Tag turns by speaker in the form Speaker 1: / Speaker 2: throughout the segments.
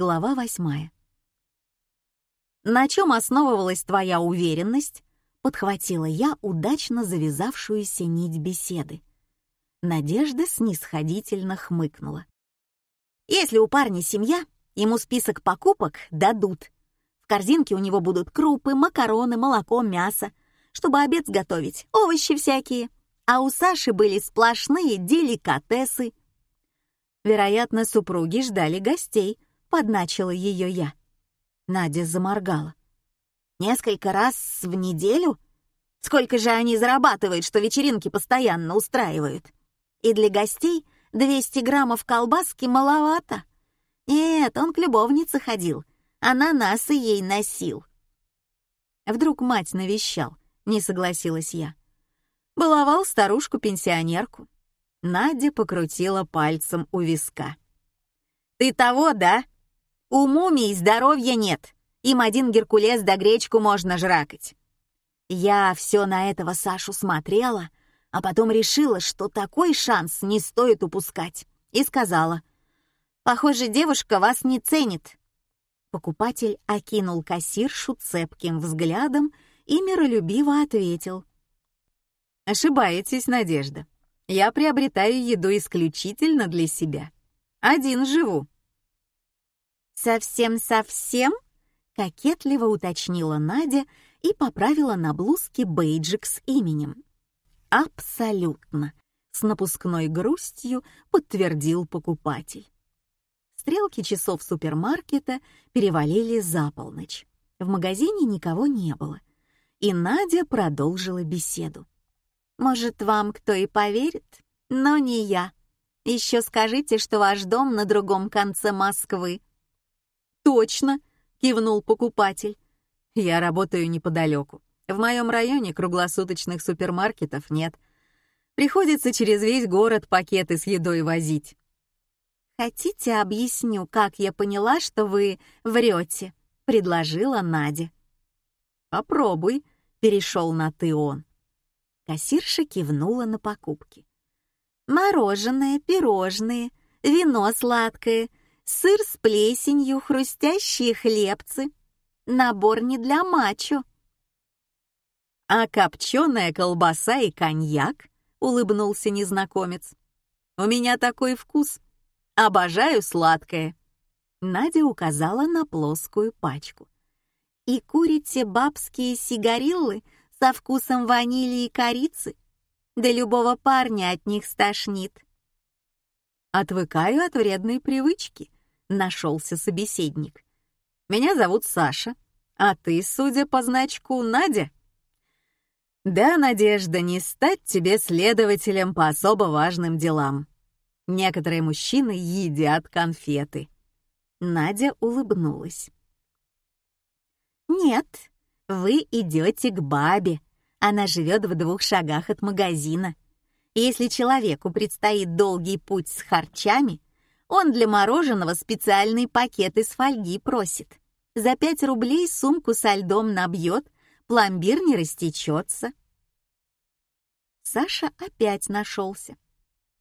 Speaker 1: Глава восьмая. «На чем основывалась твоя уверенность?» — подхватила я удачно завязавшуюся нить беседы. Надежда снисходительно хмыкнула. «Если у парня семья, ему список покупок дадут. В корзинке у него будут крупы, макароны, молоко, мясо, чтобы обед сготовить, овощи всякие. А у Саши были сплошные деликатесы. Вероятно, супруги ждали гостей, подначила ее я. Надя заморгала. Несколько раз в неделю? Сколько же они зарабатывают, что вечеринки постоянно устраивают? И для гостей 200 граммов колбаски маловато. Нет, он к любовнице ходил, ананасы ей носил. Вдруг мать навещал, не согласилась я. Баловал старушку-пенсионерку. Надя покрутила пальцем у виска. «Ты того, да? У мумий здоровья нет. Им один геркулес да гречку можно жракать. Я все на этого Сашу смотрела, а потом решила, что такой шанс не стоит упускать, и сказала, «Похоже, девушка вас не ценит». Покупатель окинул кассиршу цепким взглядом и миролюбиво ответил. «Ошибаетесь, Надежда. Я приобретаю еду исключительно для себя. Один живу». «Совсем-совсем?» — кокетливо уточнила Надя и поправила на блузке бейджик с именем. «Абсолютно», — с напускной грустью подтвердил покупатель. Стрелки часов супермаркета перевалили за полночь. В магазине никого не было. И Надя продолжила беседу. «Может, вам кто и поверит, но не я. Еще скажите, что ваш дом на другом конце Москвы». «Точно!» — кивнул покупатель. «Я работаю неподалеку. В моем районе круглосуточных супермаркетов нет. Приходится через весь город пакеты с едой возить».
Speaker 2: «Хотите, объясню, как я поняла, что вы врете?» — предложила Надя.
Speaker 1: «Попробуй», — перешел на «ты» он.
Speaker 2: Кассирша кивнула на покупки. «Мороженое, пирожные, вино сладкое, сыр с плесенью, хрустящие хлебцы. Набор не для мачо».
Speaker 1: «А копченая колбаса и коньяк?» — улыбнулся незнакомец. «У меня такой вкус. Обожаю сладкое».
Speaker 2: Надя указала на плоскую пачку. «И курите бабские сигариллы со вкусом ванили и корицы? Да любого парня от них стошнит».
Speaker 1: «Отвыкаю от вредной привычки», — нашелся собеседник. «Меня зовут Саша, а ты, судя по значку, Надя?» «Да, Надежда, не стать тебе следователем по особо важным делам. Некоторые мужчины едят конфеты».
Speaker 2: Надя улыбнулась. «Нет, вы идете к бабе. Она живет в двух шагах от магазина. Если человеку предстоит долгий путь с харчами, он для мороженого специальный пакет из фольги просит. За пять рублей сумку со льдом набьет, пломбир не растечется. Саша опять нашелся.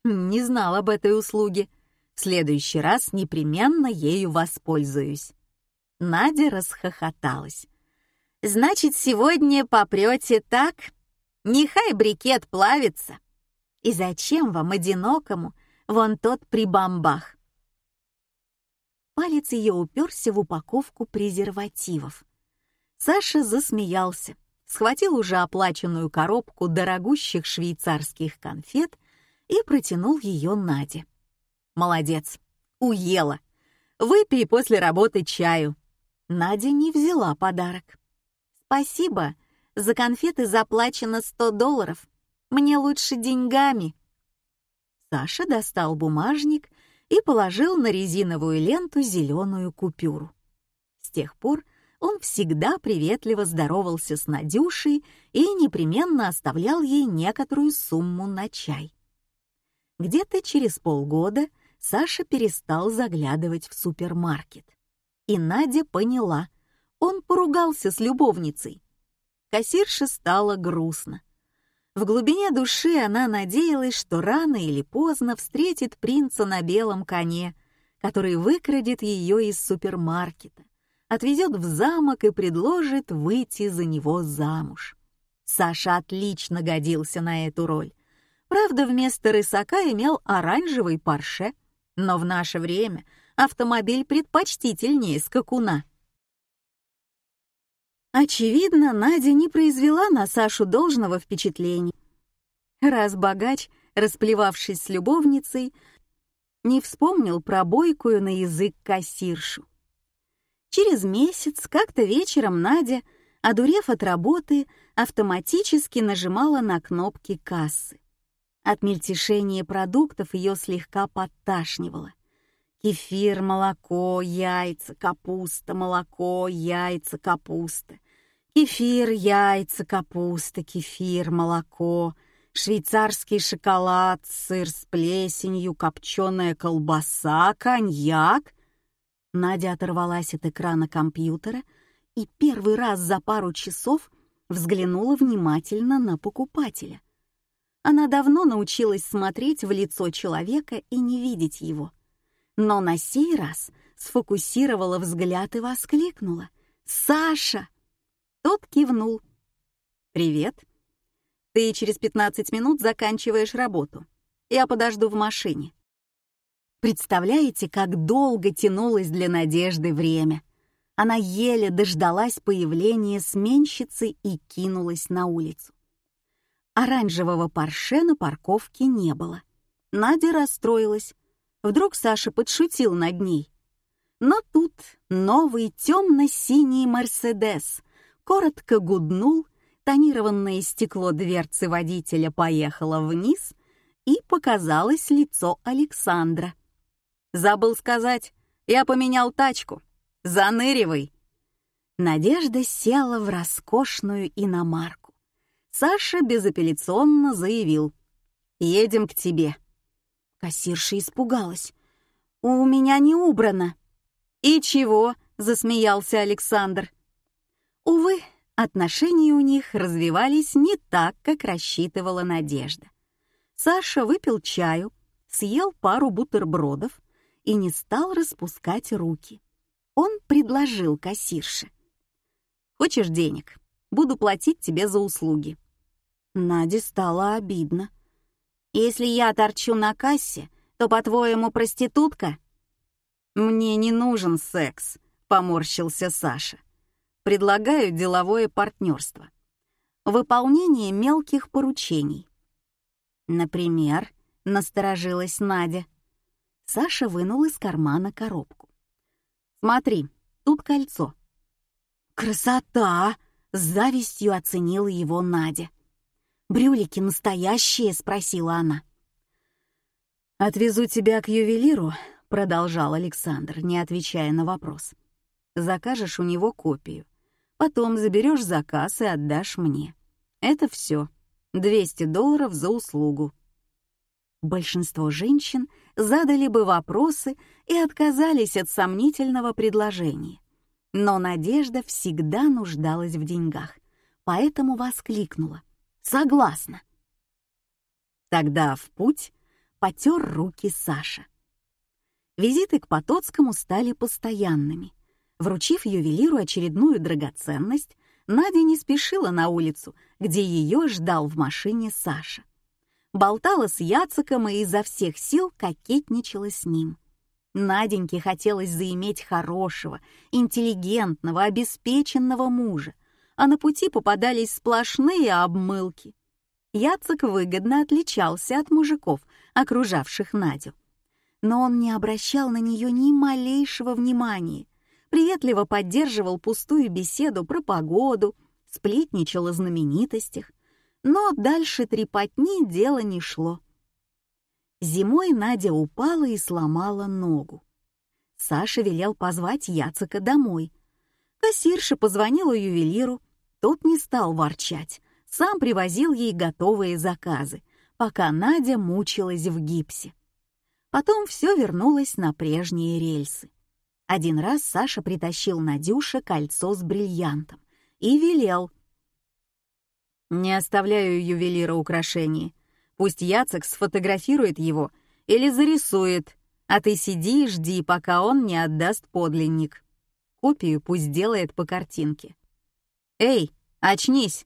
Speaker 1: Не знал об этой услуге. В следующий раз непременно ею воспользуюсь.
Speaker 2: Надя расхохоталась. Значит, сегодня попрете так? Нехай брикет плавится. И зачем вам, одинокому, вон тот при бомбах? Палец ее уперся в упаковку презервативов. Саша засмеялся, схватил уже оплаченную коробку дорогущих швейцарских конфет и протянул ее Наде. «Молодец, уела. Выпей после работы чаю». Надя не взяла подарок. «Спасибо. За конфеты заплачено 100 долларов. Мне лучше деньгами». Саша достал бумажник и положил на резиновую ленту зеленую купюру. С тех пор он всегда приветливо здоровался с Надюшей и непременно оставлял ей некоторую сумму на чай. Где-то через полгода Саша перестал заглядывать в супермаркет. И Надя поняла, он поругался с любовницей. Кассирше стало грустно. В глубине души она надеялась, что рано или поздно встретит принца на белом коне, который выкрадет ее из супермаркета, отвезет в замок и предложит выйти за него замуж. Саша отлично годился на эту роль. Правда, вместо рысака имел оранжевый парше, но в наше время автомобиль предпочтительнее скакуна. Очевидно, Надя не произвела на Сашу должного впечатления. Раз богач, расплевавшись с любовницей, не вспомнил про бойкую на язык кассиршу. Через месяц, как-то вечером Надя, одурев от работы, автоматически нажимала на кнопки кассы. От мельтешения продуктов ее слегка подташнивало. Кефир, молоко, яйца, капуста, молоко, яйца, капуста. Кефир, яйца, капуста, кефир, молоко, швейцарский шоколад, сыр с плесенью, копченая колбаса, коньяк. Надя оторвалась от экрана компьютера и первый раз за пару часов взглянула внимательно на покупателя. Она давно научилась смотреть в лицо человека и не видеть его. Но на сей раз сфокусировала взгляд и воскликнула. «Саша!» Тот кивнул. «Привет. Ты через 15 минут заканчиваешь работу. Я подожду в машине». Представляете, как долго тянулось для Надежды время? Она еле дождалась появления сменщицы и кинулась на улицу. Оранжевого парше на парковке не было. Надя расстроилась. Вдруг Саша подшутил над ней. Но тут новый темно-синий «Мерседес» коротко гуднул, тонированное стекло дверцы водителя поехало вниз, и показалось лицо Александра. «Забыл сказать, я поменял тачку. Заныривай!» Надежда села в роскошную иномарку. Саша безапелляционно заявил. «Едем к тебе». Кассирша испугалась. «У меня не убрано». «И чего?» — засмеялся Александр. Увы, отношения у них развивались не так, как рассчитывала Надежда. Саша выпил чаю, съел пару бутербродов и не стал распускать руки. Он предложил кассирше. «Хочешь денег? Буду платить тебе за услуги». Наде стало обидно. «Если я торчу на кассе, то, по-твоему, проститутка?» «Мне не нужен секс», — поморщился Саша. Предлагаю деловое партнерство. Выполнение мелких поручений. Например, насторожилась Надя. Саша вынул из кармана коробку. «Смотри, тут кольцо». «Красота!» — с завистью оценила его Надя. «Брюлики настоящие?» — спросила она. «Отвезу тебя к ювелиру», — продолжал Александр, не отвечая на вопрос. «Закажешь у него копию. Потом заберешь заказ и отдашь мне. Это все. 200 долларов за услугу. Большинство женщин задали бы вопросы и отказались от сомнительного предложения. Но Надежда всегда нуждалась в деньгах, поэтому воскликнула. «Согласна». Тогда в путь потер руки Саша. Визиты к Потоцкому стали постоянными. Вручив ювелиру очередную драгоценность, Надя не спешила на улицу, где ее ждал в машине Саша. Болтала с Яциком и изо всех сил кокетничала с ним. Наденьке хотелось заиметь хорошего, интеллигентного, обеспеченного мужа, а на пути попадались сплошные обмылки. Яцик выгодно отличался от мужиков, окружавших Надю. Но он не обращал на нее ни малейшего внимания — приветливо поддерживал пустую беседу про погоду, сплетничал о знаменитостях, но дальше трепотни дело не шло. Зимой Надя упала и сломала ногу. Саша велел позвать Яцика домой. Кассирша позвонила ювелиру, тот не стал ворчать, сам привозил ей готовые заказы, пока Надя мучилась в гипсе. Потом все вернулось на прежние рельсы. Один раз Саша притащил Надюше кольцо с бриллиантом и велел. «Не оставляю ювелира украшений. Пусть Яцек сфотографирует его или зарисует.
Speaker 1: А ты сиди и жди, пока он не отдаст подлинник. Копию пусть делает по картинке. Эй, очнись!»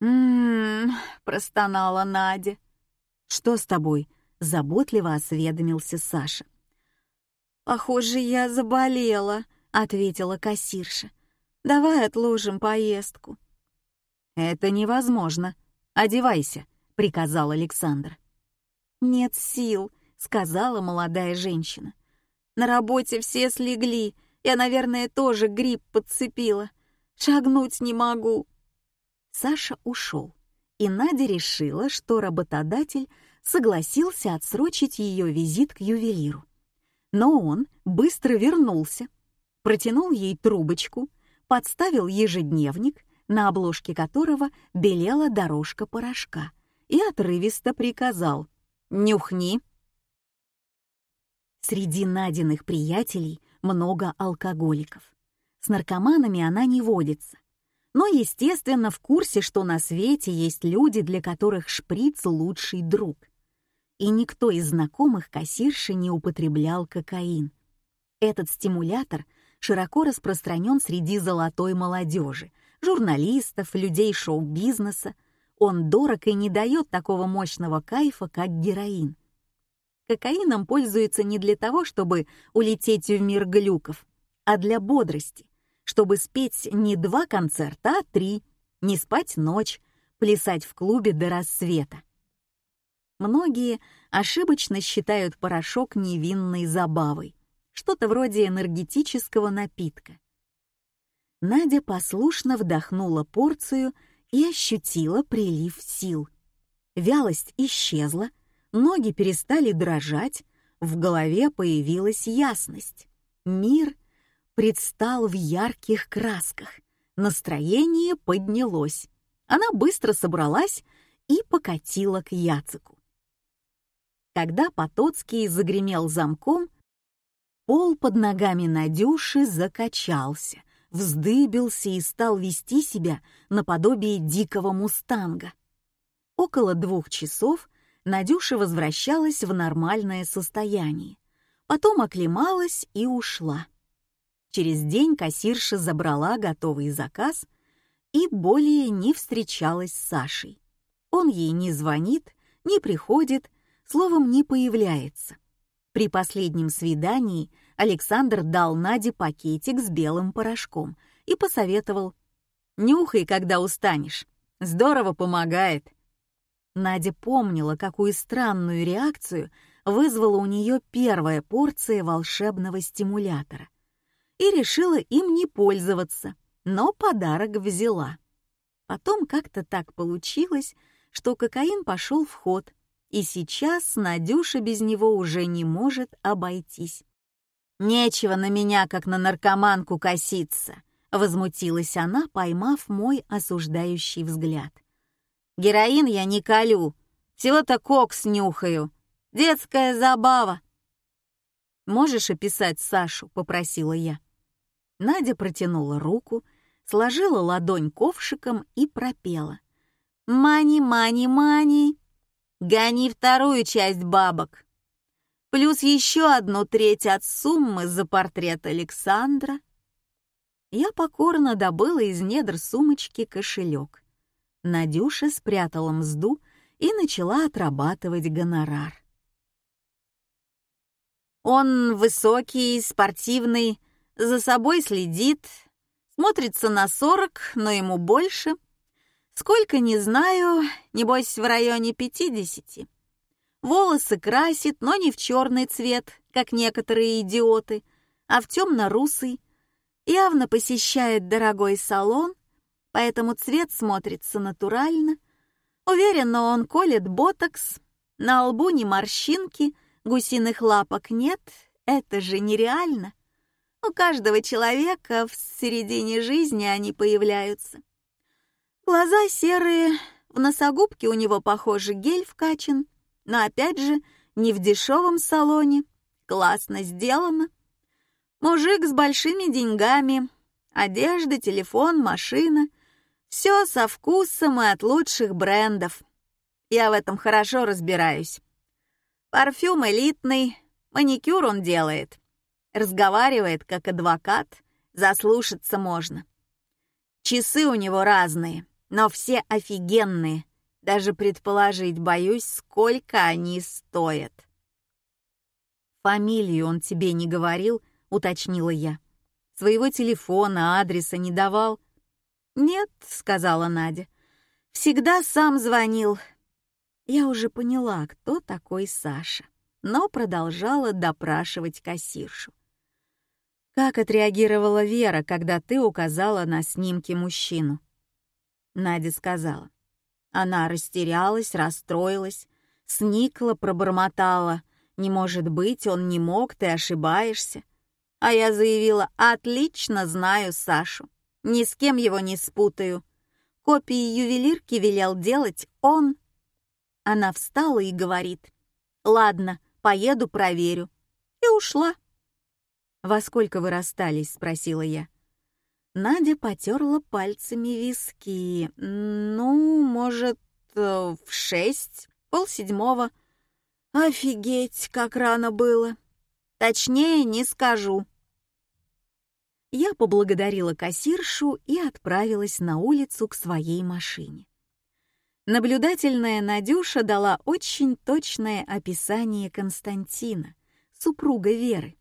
Speaker 2: «М-м-м», простонала Надя.
Speaker 1: «Что с тобой?» — заботливо осведомился Саша.
Speaker 2: «Похоже, я заболела», — ответила кассирша. «Давай отложим поездку».
Speaker 1: «Это невозможно. Одевайся», — приказал Александр.
Speaker 2: «Нет сил», — сказала молодая женщина. «На работе все слегли. Я, наверное, тоже грипп подцепила. Шагнуть не могу».
Speaker 1: Саша ушел, и Надя решила, что работодатель согласился отсрочить ее визит к ювелиру. Но он быстро вернулся, протянул ей трубочку, подставил ежедневник, на обложке которого белела дорожка порошка, и отрывисто приказал «Нюхни». Среди Надиных приятелей много алкоголиков. С наркоманами она не водится, но, естественно, в курсе, что на свете есть люди, для которых шприц — лучший друг. И никто из знакомых кассирши не употреблял кокаин. Этот стимулятор широко распространен среди золотой молодежи, журналистов, людей шоу-бизнеса. Он дорог и не дает такого мощного кайфа, как героин. Кокаином пользуются не для того, чтобы улететь в мир глюков, а для бодрости, чтобы спеть не два концерта, а три, не спать ночь, плясать в клубе до рассвета. Многие ошибочно считают порошок невинной забавой, что-то вроде энергетического напитка. Надя послушно вдохнула порцию и ощутила прилив сил. Вялость исчезла, ноги перестали дрожать, в голове появилась ясность. Мир — предстал в ярких красках. Настроение поднялось. Она быстро собралась и покатила к Яцику. Когда Потоцкий загремел замком, пол под ногами Надюши закачался, вздыбился и стал вести себя наподобие дикого мустанга. Около двух часов Надюша возвращалась в нормальное состояние, потом оклемалась и ушла. Через день кассирша забрала готовый заказ и более не встречалась с Сашей. Он ей не звонит, не приходит, словом, не появляется. При последнем свидании Александр дал Наде пакетик с белым порошком и посоветовал «Нюхай, когда устанешь. Здорово помогает». Надя помнила, какую странную реакцию вызвала у нее первая порция волшебного стимулятора и решила им не пользоваться, но подарок взяла. Потом как-то так получилось, что кокаин пошел в ход, и сейчас Надюша без него уже не может обойтись. «Нечего на меня, как на наркоманку, коситься», — возмутилась она, поймав мой осуждающий взгляд. «Героин я не колю, всего-то кокс нюхаю. Детская забава». «Можешь описать Сашу?» — попросила я. Надя протянула руку, сложила ладонь ковшиком и пропела. «Мани, мани, мани! Гони вторую часть бабок! Плюс еще одну треть от суммы за портрет Александра!» Я покорно добыла из недр сумочки кошелек. Надюша спрятала мзду и начала отрабатывать гонорар. Он высокий, спортивный, за собой следит, смотрится на сорок, но ему больше. Сколько, не знаю, небось, в районе пятидесяти. Волосы красит, но не в черный цвет, как некоторые идиоты, а в темно-русый. Явно посещает дорогой салон, поэтому цвет смотрится натурально. Уверенно он колет ботокс, на лбу ни морщинки, гусиных лапок нет, это же нереально. У каждого человека в середине жизни они появляются. Глаза серые, в носогубке у него, похоже, гель вкачан, но опять же не в дешевом салоне, классно сделано. Мужик с большими деньгами, одежда, телефон, машина — все со вкусом и от лучших брендов. Я в этом хорошо разбираюсь. Парфюм элитный, Маникюр он делает. Разговаривает как адвокат, заслушаться можно. Часы у него разные, но все офигенные. Даже предположить боюсь, сколько они стоят.
Speaker 2: «Фамилию он тебе не говорил?» — уточнила я. «Своего телефона, адреса не давал?»
Speaker 1: «Нет», — сказала Надя. «Всегда сам звонил». Я уже поняла, кто такой Саша, но продолжала допрашивать кассиршу.
Speaker 2: «Как отреагировала Вера, когда ты указала на снимки мужчину?» Надя сказала. Она растерялась, расстроилась, сникла, пробормотала. «Не может быть, он не мог, ты ошибаешься».
Speaker 1: А я заявила, отлично знаю Сашу, ни с кем его не спутаю. Копии ювелирки велел делать он. Она встала и говорит, «Ладно, поеду проверю». И ушла.
Speaker 2: «Во сколько вы расстались?» — спросила я.
Speaker 1: Надя потерла пальцами виски. «Ну, может, э, в шесть, полседьмого. Офигеть, как рано было. Точнее, не скажу». Я поблагодарила кассиршу и отправилась на улицу к своей машине. Наблюдательная Надюша дала очень точное описание Константина, супруга Веры.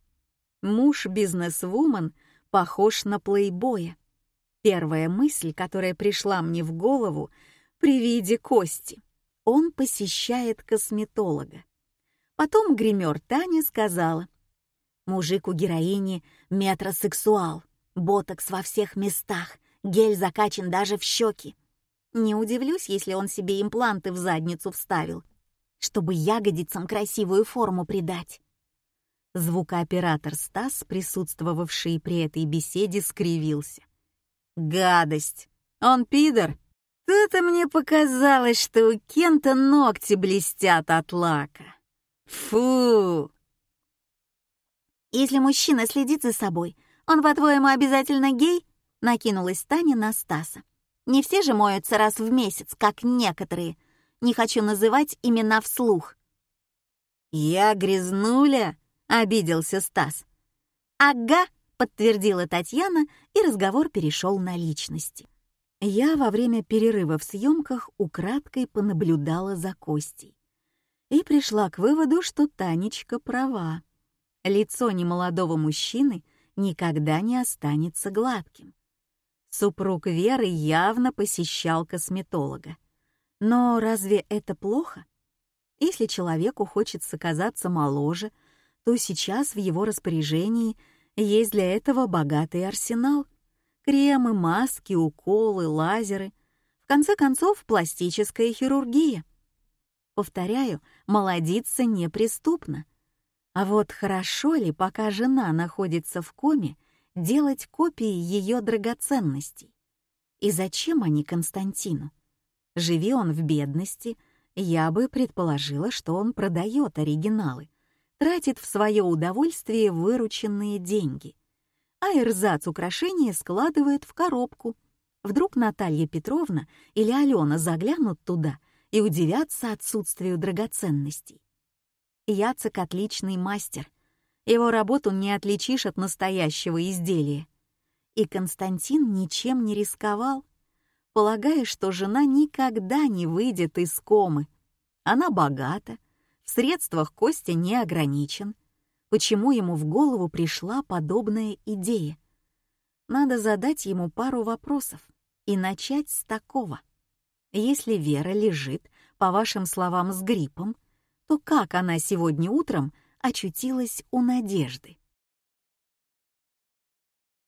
Speaker 1: Муж бизнесвумен похож на плейбоя. Первая мысль, которая пришла мне в голову при виде Кости. Он посещает косметолога. Потом гример Таня сказала, Мужик у героини метросексуал, ботокс во всех местах, гель закачан даже в щеки. Не удивлюсь, если он себе импланты в задницу вставил, чтобы ягодицам красивую форму придать. Звукооператор Стас, присутствовавший при этой беседе, скривился. «Гадость! Он пидор! Тут-то мне показалось, что у Кента ногти блестят от лака. Фу!» «Если мужчина следит за собой, он, по-твоему, обязательно гей?» — накинулась Таня на Стаса. «Не все же моются раз в месяц, как некоторые. Не хочу называть имена вслух». «Я грязнуля?» — обиделся Стас. «Ага», — подтвердила Татьяна, и разговор перешел на личности. Я во время перерыва в съемках украдкой понаблюдала за Костей и пришла к выводу, что Танечка права. Лицо немолодого мужчины никогда не останется гладким. Супруг Веры явно посещал косметолога. Но разве это плохо? Если человеку хочется казаться моложе — то сейчас в его распоряжении есть для этого богатый арсенал. Кремы, маски, уколы, лазеры. В конце концов, пластическая хирургия. Повторяю, молодиться неприступно. А вот хорошо ли, пока жена находится в коме, делать копии ее драгоценностей? И зачем они Константину? Живи он в бедности, я бы предположила, что он продает оригиналы тратит в свое удовольствие вырученные деньги, а эрзац украшения складывает в коробку. Вдруг Наталья Петровна или Алена заглянут туда и удивятся отсутствию драгоценностей. Яцек — отличный мастер. Его работу не отличишь от настоящего изделия. И Константин ничем не рисковал, полагая, что жена никогда не выйдет из комы. Она богата, в средствах Костя не ограничен. Почему ему в голову пришла подобная идея? Надо задать ему пару вопросов и начать с такого. Если Вера лежит, по вашим словам, с гриппом, то как она сегодня утром очутилась у Надежды?